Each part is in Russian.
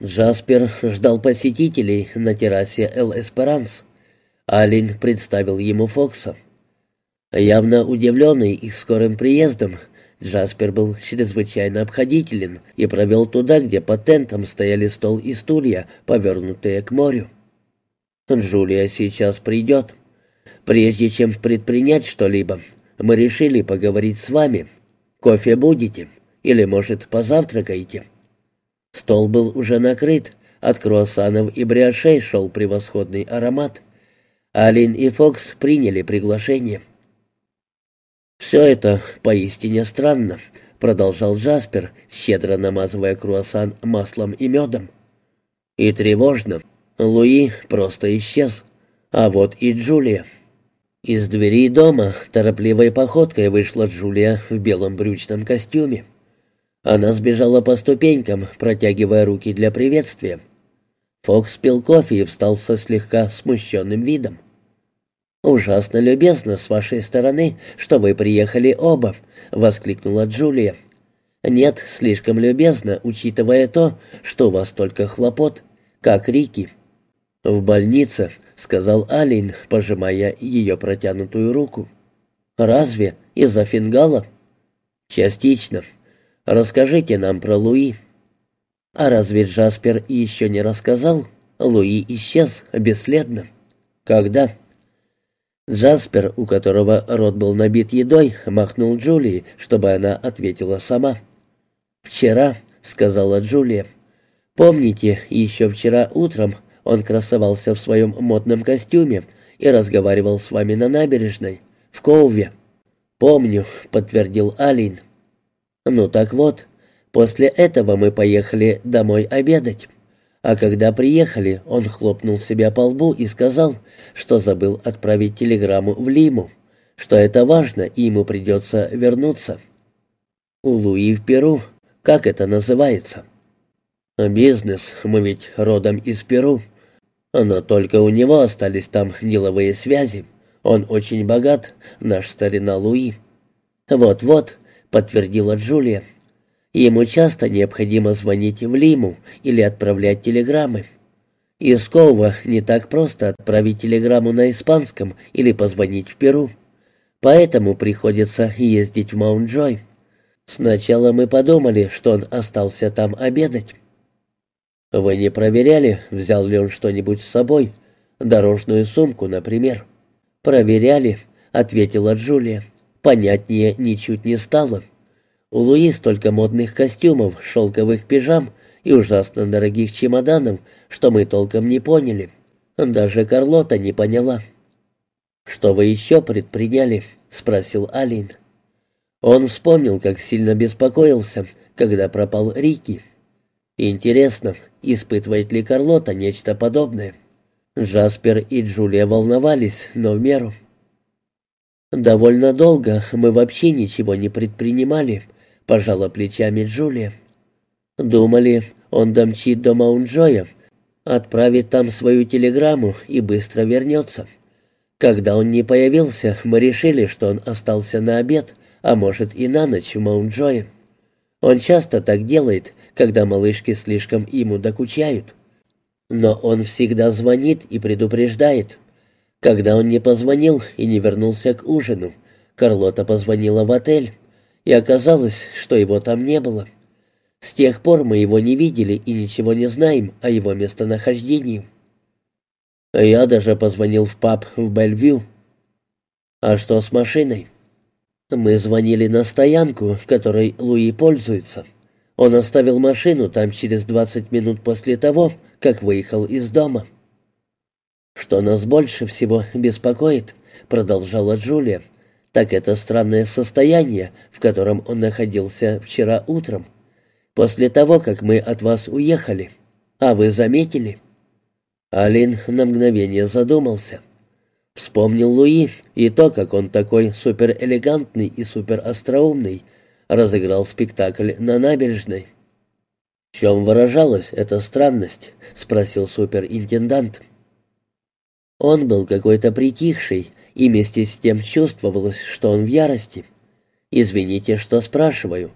Джаспер ждал посетителей на террасе «Эл Эсперанс». Алин представил ему Фокса. Явно удивленный их скорым приездом, Джаспер был чрезвычайно обходителен и провел туда, где по тентам стояли стол и стулья, повернутые к морю. «Джулия сейчас придет. Прежде чем предпринять что-либо, мы решили поговорить с вами. Кофе будете? Или, может, позавтракаете?» Стол был уже накрыт, от круассанов и бриошей шел превосходный аромат. Алин и Фокс приняли приглашение. «Все это поистине странно», — продолжал Джаспер, щедро намазывая круассан маслом и медом. «И тревожно. Луи просто исчез. А вот и Джулия». Из двери дома торопливой походкой вышла Джулия в белом брючном костюме. Она сбежала по ступенькам, протягивая руки для приветствия. Фокс пил кофе и встал со слегка смущенным видом. «Ужасно любезно с вашей стороны, что вы приехали оба», — воскликнула Джулия. «Нет, слишком любезно, учитывая то, что у вас только хлопот, как Рики». «В больнице», — сказал Алин, пожимая ее протянутую руку. «Разве? Из-за фингала?» «Частично. Расскажите нам про Луи». «А разве Джаспер еще не рассказал? Луи исчез бесследно». «Когда?» Джаспер, у которого рот был набит едой, махнул Джулии, чтобы она ответила сама. «Вчера», — сказала Джулия. «Помните, еще вчера утром он красовался в своем модном костюме и разговаривал с вами на набережной, в Коуве?» «Помню», — подтвердил Алин. Ну так вот, после этого мы поехали домой обедать. А когда приехали, он хлопнул себя по лбу и сказал, что забыл отправить телеграмму в Лиму, что это важно и ему придется вернуться. У Луи в Перу, как это называется? Бизнес, мы ведь родом из Перу. Но только у него остались там деловые связи. Он очень богат, наш старина Луи. Вот-вот, — подтвердила Джулия. «Ему часто необходимо звонить в Лиму или отправлять телеграммы. Из Кова не так просто отправить телеграмму на испанском или позвонить в Перу. Поэтому приходится ездить в Маунт-Джой. Сначала мы подумали, что он остался там обедать». «Вы не проверяли, взял ли он что-нибудь с собой? Дорожную сумку, например?» «Проверяли», — ответила Джулия. Понятнее ничуть не стало. У Луи столько модных костюмов, шелковых пижам и ужасно дорогих чемоданов, что мы толком не поняли. Даже Карлота не поняла. «Что вы еще предприняли?» — спросил Алин. Он вспомнил, как сильно беспокоился, когда пропал Рики. Интересно, испытывает ли Карлота нечто подобное? Джаспер и Джулия волновались, но в меру. «Довольно долго мы вообще ничего не предпринимали», — пожала плечами Джулия. «Думали, он домчит до Маунт-Джоя, отправит там свою телеграмму и быстро вернется. Когда он не появился, мы решили, что он остался на обед, а может и на ночь в Маунт-Джое. Он часто так делает, когда малышки слишком ему докучают. Но он всегда звонит и предупреждает». Когда он не позвонил и не вернулся к ужину, Карлота позвонила в отель, и оказалось, что его там не было. С тех пор мы его не видели и ничего не знаем о его местонахождении. Я даже позвонил в паб в Бельвью. А что с машиной? Мы звонили на стоянку, в которой Луи пользуется. Он оставил машину там через 20 минут после того, как выехал из дома. «Что нас больше всего беспокоит», — продолжала Джулия, — «так это странное состояние, в котором он находился вчера утром, после того, как мы от вас уехали. А вы заметили?» Алин на мгновение задумался. Вспомнил Луи и то, как он такой суперэлегантный и суперостроумный разыграл спектакль на набережной. «В чем выражалась эта странность?» — спросил суперинтендант. Он был какой-то притихший, и вместе с тем чувствовалось, что он в ярости. «Извините, что спрашиваю.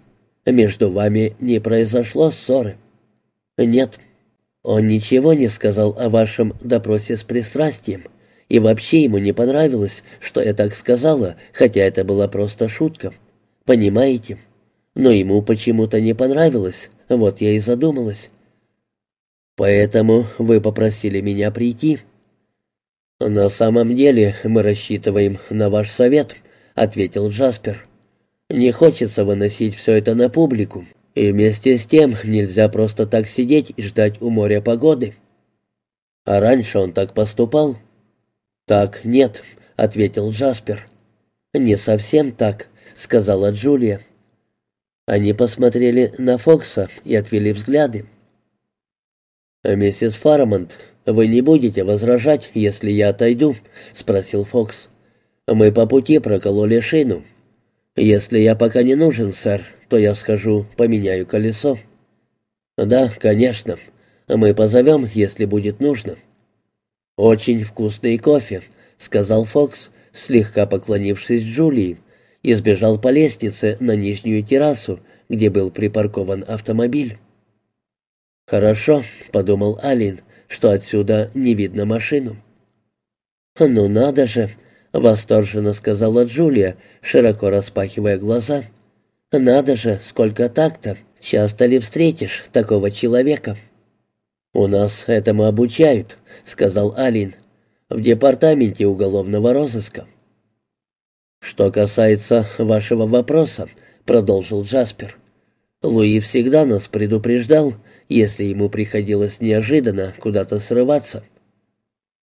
Между вами не произошло ссоры?» «Нет». Он ничего не сказал о вашем допросе с пристрастием, и вообще ему не понравилось, что я так сказала, хотя это была просто шутка. Понимаете? Но ему почему-то не понравилось, вот я и задумалась. Поэтому вы попросили меня прийти. На самом деле мы рассчитываем на ваш совет, ответил Джаспер. Не хочется выносить все это на публику. И вместе с тем нельзя просто так сидеть и ждать у моря погоды. А раньше он так поступал. Так, нет, ответил Джаспер. Не совсем так, сказала Джулия. Они посмотрели на Фокса и отвели взгляды. «Миссис Фармонт, вы не будете возражать, если я отойду?» — спросил Фокс. «Мы по пути прокололи шину. Если я пока не нужен, сэр, то я схожу, поменяю колесо». «Да, конечно. Мы позовем, если будет нужно». «Очень вкусный кофе», — сказал Фокс, слегка поклонившись Джулии, и сбежал по лестнице на нижнюю террасу, где был припаркован автомобиль. «Хорошо», — подумал Алин, — «что отсюда не видно машину». «Ну надо же», — восторженно сказала Джулия, широко распахивая глаза. «Надо же, сколько так-то! Часто ли встретишь такого человека?» «У нас этому обучают», — сказал Алин, — «в департаменте уголовного розыска». «Что касается вашего вопроса», — продолжил Джаспер, — «Луи всегда нас предупреждал, если ему приходилось неожиданно куда-то срываться.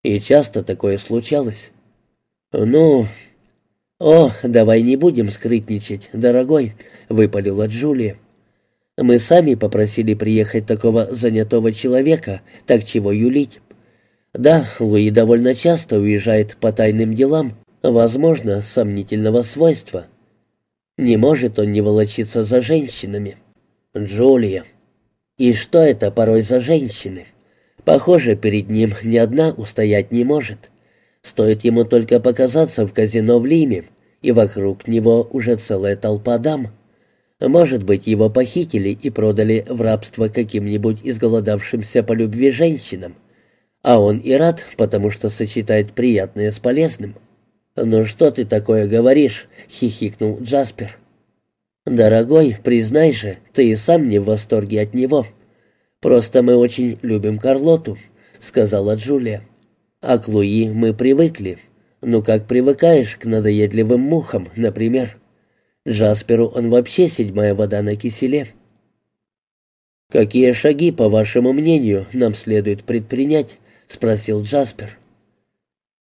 И часто такое случалось». «Ну...» «О, давай не будем скрытничать, дорогой», — выпалила Джулия. «Мы сами попросили приехать такого занятого человека, так чего юлить?» «Да, Луи довольно часто уезжает по тайным делам, возможно, сомнительного свойства. Не может он не волочиться за женщинами. Джулия. И что это порой за женщины? Похоже, перед ним ни одна устоять не может. Стоит ему только показаться в казино в Лиме, и вокруг него уже целая толпа дам. Может быть, его похитили и продали в рабство каким-нибудь изголодавшимся по любви женщинам. А он и рад, потому что сочетает приятное с полезным. «Ну что ты такое говоришь?» — хихикнул Джаспер. «Дорогой, признай же, ты и сам не в восторге от него. Просто мы очень любим Карлоту», — сказала Джулия. «А к Луи мы привыкли. Ну как привыкаешь к надоедливым мухам, например? Джасперу он вообще седьмая вода на киселе». «Какие шаги, по вашему мнению, нам следует предпринять?» — спросил Джаспер.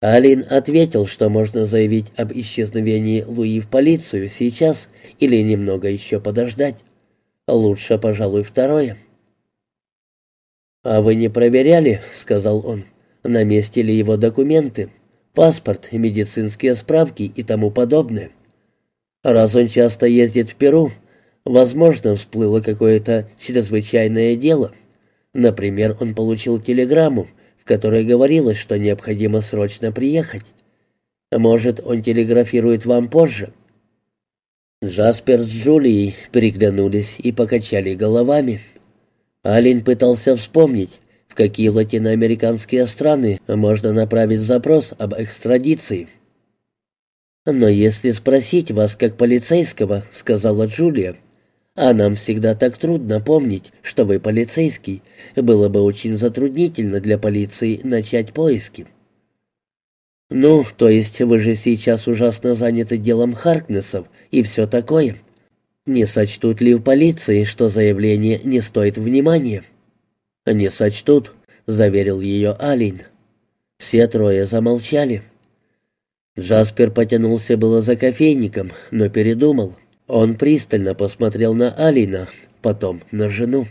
Алин ответил, что можно заявить об исчезновении Луи в полицию сейчас или немного еще подождать. Лучше, пожалуй, второе. «А вы не проверяли, — сказал он, — на месте ли его документы, паспорт, медицинские справки и тому подобное? Раз он часто ездит в Перу, возможно, всплыло какое-то чрезвычайное дело. Например, он получил телеграмму, в которой говорилось, что необходимо срочно приехать. Может, он телеграфирует вам позже?» Джаспер с Джулией переглянулись и покачали головами. Алин пытался вспомнить, в какие латиноамериканские страны можно направить запрос об экстрадиции. «Но если спросить вас как полицейского», — сказала Джулия, а нам всегда так трудно помнить, что вы полицейский. Было бы очень затруднительно для полиции начать поиски. Ну, то есть вы же сейчас ужасно заняты делом Харкнесов и все такое. Не сочтут ли в полиции, что заявление не стоит внимания? Не сочтут, заверил ее Алин. Все трое замолчали. Джаспер потянулся было за кофейником, но передумал. Он пристально посмотрел на Алина, потом на жену.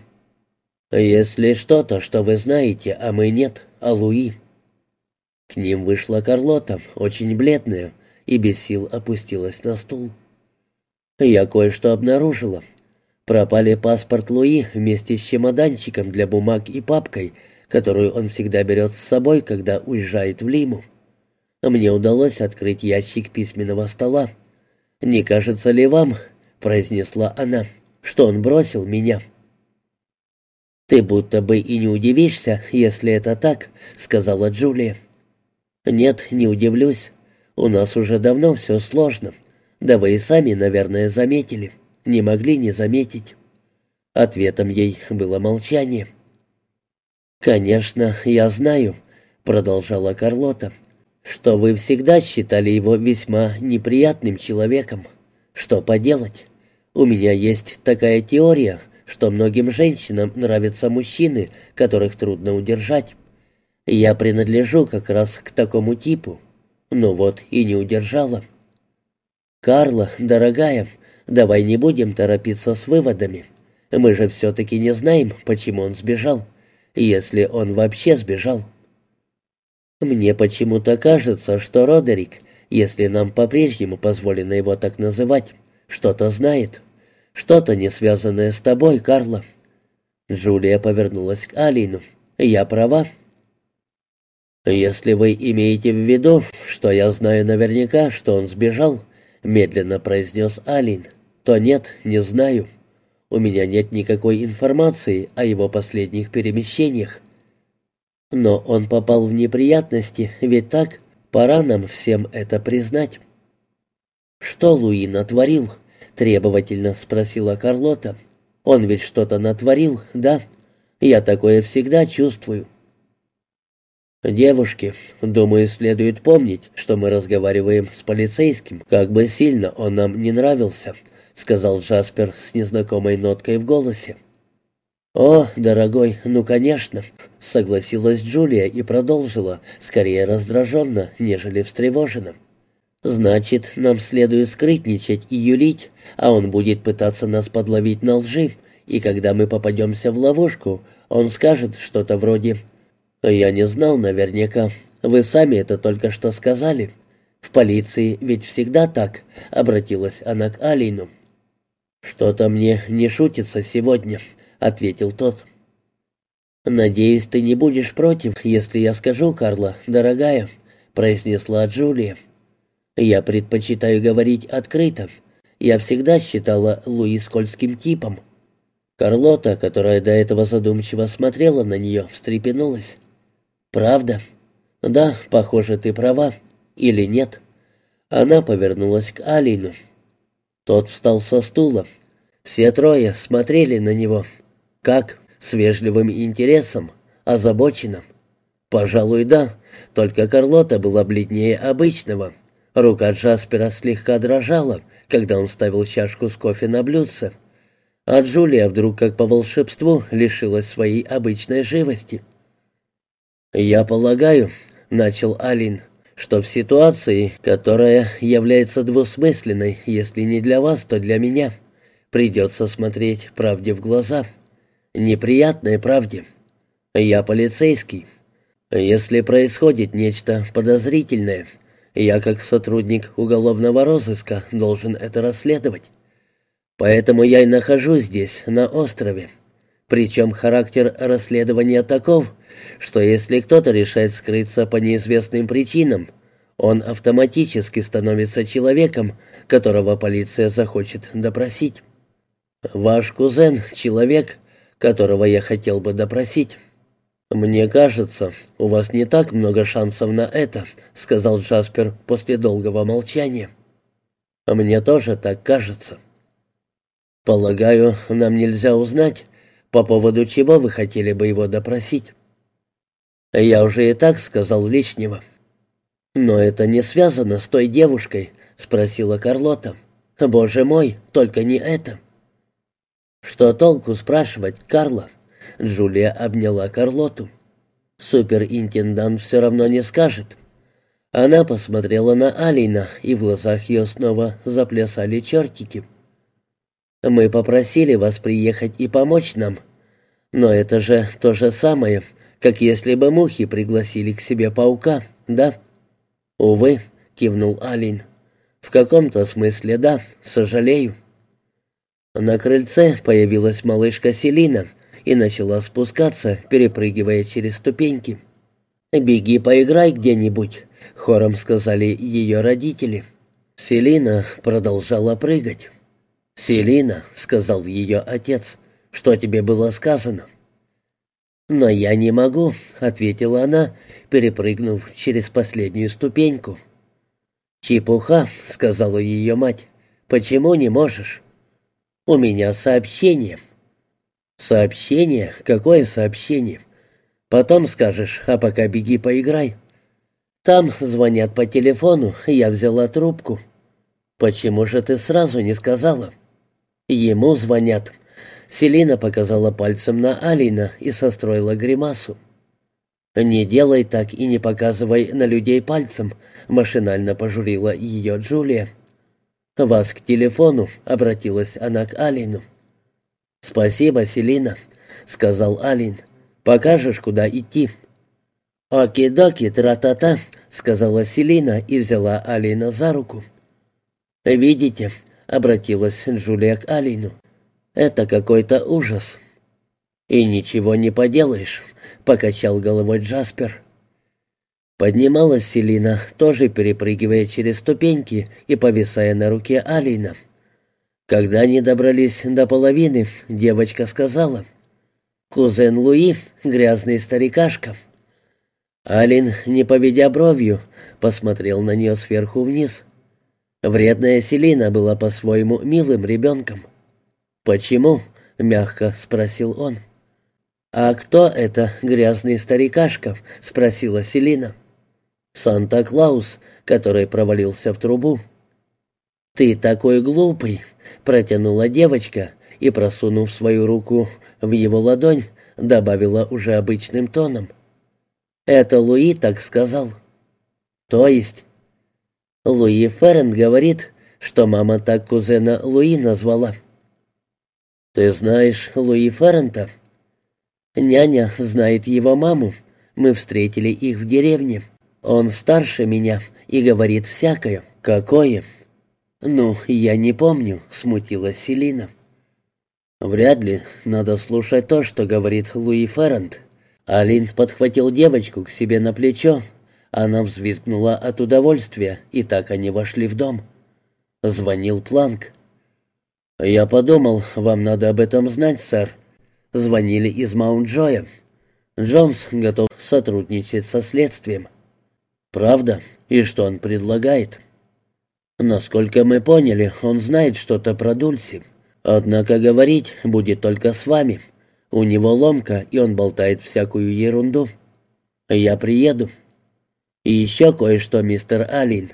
«Если что-то, что вы знаете, а мы нет, а Луи». К ним вышла Карлота, очень бледная, и без сил опустилась на стул. «Я кое-что обнаружила. Пропали паспорт Луи вместе с чемоданчиком для бумаг и папкой, которую он всегда берет с собой, когда уезжает в Лиму. Мне удалось открыть ящик письменного стола. «Не кажется ли вам, — произнесла она, — что он бросил меня?» «Ты будто бы и не удивишься, если это так», — сказала Джулия. «Нет, не удивлюсь. У нас уже давно все сложно. Да вы и сами, наверное, заметили. Не могли не заметить». Ответом ей было молчание. «Конечно, я знаю», — продолжала Карлота, «что вы всегда считали его весьма неприятным человеком. Что поделать? У меня есть такая теория, что многим женщинам нравятся мужчины, которых трудно удержать. Я принадлежу как раз к такому типу. Ну вот и не удержала. Карла, дорогая, давай не будем торопиться с выводами. Мы же все-таки не знаем, почему он сбежал, если он вообще сбежал. Мне почему-то кажется, что Родерик, если нам по-прежнему позволено его так называть, что-то знает. Что-то не связанное с тобой, Карла. Джулия повернулась к Алину. Я права. Если вы имеете в виду, что я знаю наверняка, что он сбежал, медленно произнес Алин, то нет, не знаю. У меня нет никакой информации о его последних перемещениях. Но он попал в неприятности, ведь так? Пора нам всем это признать. Что Луи натворил? требовательно спросила Карлота. Он ведь что-то натворил, да? Я такое всегда чувствую. «Девушки, думаю, следует помнить, что мы разговариваем с полицейским, как бы сильно он нам не нравился», — сказал Джаспер с незнакомой ноткой в голосе. «О, дорогой, ну, конечно», — согласилась Джулия и продолжила, скорее раздраженно, нежели встревоженно. «Значит, нам следует скрытничать и юлить, а он будет пытаться нас подловить на лжи, и когда мы попадемся в ловушку, он скажет что-то вроде «Я не знал наверняка, вы сами это только что сказали». В полиции ведь всегда так, обратилась она к Алину. «Что-то мне не шутится сегодня», — ответил тот. «Надеюсь, ты не будешь против, если я скажу, Карла, дорогая», — произнесла Джулия. «Я предпочитаю говорить открыто. Я всегда считала Луи скользким типом». Карлота, которая до этого задумчиво смотрела на нее, встрепенулась. «Правда?» «Да, похоже, ты права. Или нет?» Она повернулась к Алину. Тот встал со стула. Все трое смотрели на него. Как? С вежливым интересом, озабоченным. Пожалуй, да, только Карлота была бледнее обычного. Рука Джаспера слегка дрожала, когда он ставил чашку с кофе на блюдце. А Джулия вдруг, как по волшебству, лишилась своей обычной живости. «Я полагаю», — начал Алин, — что в ситуации, которая является двусмысленной, если не для вас, то для меня, придется смотреть правде в глаза. Неприятной правде. Я полицейский. Если происходит нечто подозрительное, я как сотрудник уголовного розыска должен это расследовать. Поэтому я и нахожусь здесь, на острове. Причем характер расследования таков, что если кто-то решает скрыться по неизвестным причинам, он автоматически становится человеком, которого полиция захочет допросить. Ваш кузен — человек, которого я хотел бы допросить. «Мне кажется, у вас не так много шансов на это», — сказал Джаспер после долгого молчания. «Мне тоже так кажется». «Полагаю, нам нельзя узнать, по поводу чего вы хотели бы его допросить?» Я уже и так сказал лишнего. Но это не связано с той девушкой, спросила Карлота. Боже мой, только не это. Что толку спрашивать, Карла? Джулия обняла Карлоту. Суперинтендант все равно не скажет. Она посмотрела на Алина, и в глазах ее снова заплясали чертики. «Мы попросили вас приехать и помочь нам. Но это же то же самое, как если бы мухи пригласили к себе паука, да?» «Увы», — кивнул Алин. «В каком-то смысле да, сожалею». На крыльце появилась малышка Селина и начала спускаться, перепрыгивая через ступеньки. «Беги, поиграй где-нибудь», — хором сказали ее родители. Селина продолжала прыгать. «Селина», — сказал ее отец, — «что тебе было сказано?» «Но я не могу», — ответила она, перепрыгнув через последнюю ступеньку. «Чепуха», — сказала ее мать. «Почему не можешь?» «У меня сообщение». «Сообщение? Какое сообщение?» «Потом скажешь, а пока беги поиграй». «Там звонят по телефону, я взяла трубку». «Почему же ты сразу не сказала?» «Ему звонят». Селина показала пальцем на Алина и состроила гримасу. «Не делай так и не показывай на людей пальцем», — машинально пожурила ее Джулия. «Вас к телефону», — обратилась она к Алину. «Спасибо, Селина», — сказал Алин. «Покажешь, куда идти?» «Оки-доки, тра-та-та», — сказала Селина и взяла Алина за руку. «Видите», — обратилась Джулия к Алину, — «это какой-то ужас». «И ничего не поделаешь», — покачал головой Джаспер. Поднималась Селина, тоже перепрыгивая через ступеньки и повисая на руке Алина. Когда они добрались до половины, девочка сказала, «Кузен Луи, грязный старикашка». Алин, не поведя бровью, посмотрел на нее сверху вниз. Вредная Селина была по-своему милым ребенком. «Почему?» — мягко спросил он. «А кто это грязный старикашка?» — спросила Селина. «Санта-Клаус, который провалился в трубу». «Ты такой глупый!» — протянула девочка и, просунув свою руку в его ладонь, добавила уже обычным тоном. «Это Луи так сказал». «То есть?» Луи Феррен говорит, что мама так кузена Луи назвала. «Ты знаешь Луи Феррента?» «Няня знает его маму. Мы встретили их в деревне. Он старше меня и говорит всякое. Какое?» «Ну, я не помню», — смутилась Селина. «Вряд ли. Надо слушать то, что говорит Луи Феррент». Алин подхватил девочку к себе на плечо, она взвизгнула от удовольствия, и так они вошли в дом. Звонил Планк. «Я подумал, вам надо об этом знать, сэр. Звонили из Маунт-Джоя. Джонс готов сотрудничать со следствием». «Правда? И что он предлагает?» «Насколько мы поняли, он знает что-то про Дульси. Однако говорить будет только с вами. У него ломка, и он болтает всякую ерунду. Я приеду». «И еще кое-что, мистер Алин.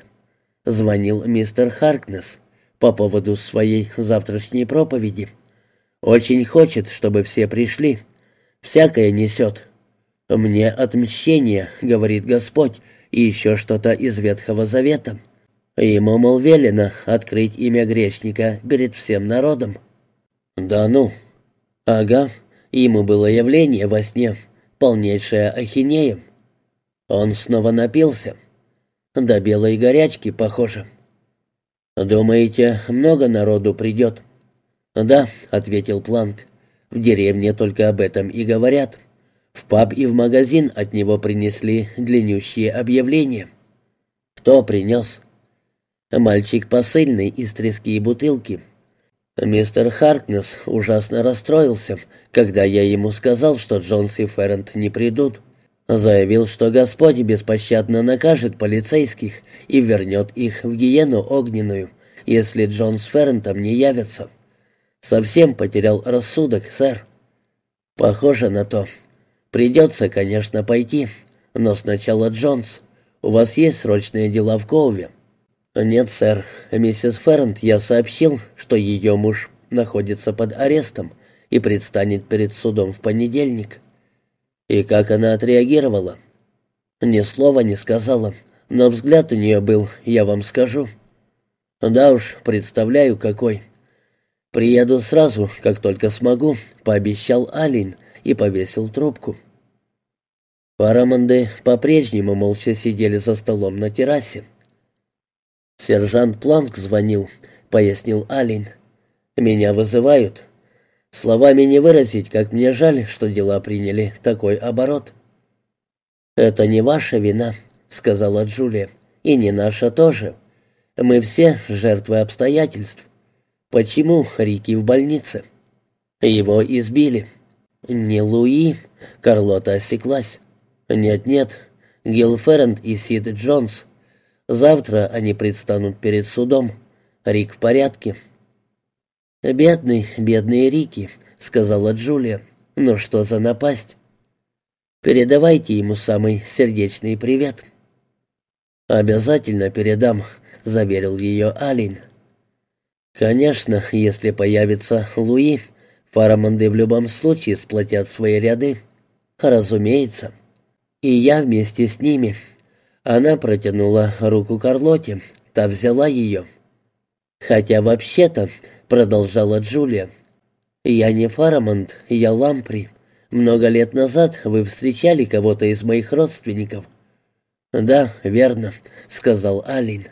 Звонил мистер Харкнес по поводу своей завтрашней проповеди. Очень хочет, чтобы все пришли. Всякое несет. Мне отмщение, говорит Господь, и еще что-то из Ветхого Завета. Ему, мол, велено открыть имя грешника перед всем народом. Да ну. Ага, ему было явление во сне, полнейшая ахинея. Он снова напился. До белой горячки, похоже. «Думаете, много народу придет?» «Да», — ответил Планк. «В деревне только об этом и говорят. В паб и в магазин от него принесли длиннющие объявления». «Кто принес?» «Мальчик посыльный из трески и бутылки». Мистер Харкнес ужасно расстроился, когда я ему сказал, что Джонс и Феррент не придут. Заявил, что Господь беспощадно накажет полицейских и вернет их в гиену огненную, если Джон с Феррентом не явятся. Совсем потерял рассудок, сэр. Похоже на то. Придется, конечно, пойти, но сначала Джонс. У вас есть срочные дела в Коуве? Нет, сэр. Миссис Феррент я сообщил, что ее муж находится под арестом и предстанет перед судом в понедельник. И как она отреагировала? Ни слова не сказала, но взгляд у нее был, я вам скажу. Да уж, представляю, какой. Приеду сразу, как только смогу, пообещал Алин и повесил трубку. Парамонды по-прежнему молча сидели за столом на террасе. «Сержант Планк звонил», — пояснил Алин. «Меня вызывают. Словами не выразить, как мне жаль, что дела приняли такой оборот. «Это не ваша вина», — сказала Джулия, — «и не наша тоже. Мы все жертвы обстоятельств. Почему Рики в больнице?» «Его избили». «Не Луи», — Карлота осеклась. «Нет-нет, Гилл Феррент и Сид Джонс. Завтра они предстанут перед судом. Рик в порядке». «Бедный, бедный Рики», — сказала Джулия. «Ну что за напасть?» «Передавайте ему самый сердечный привет». «Обязательно передам», — заверил ее Алин. «Конечно, если появится Луи, Фарамонды в любом случае сплотят свои ряды. Разумеется. И я вместе с ними». Она протянула руку Карлоте, та взяла ее. «Хотя вообще-то», — продолжала Джулия, — «я не Фарамонд, я Лампри. Много лет назад вы встречали кого-то из моих родственников». «Да, верно», — сказал Алин.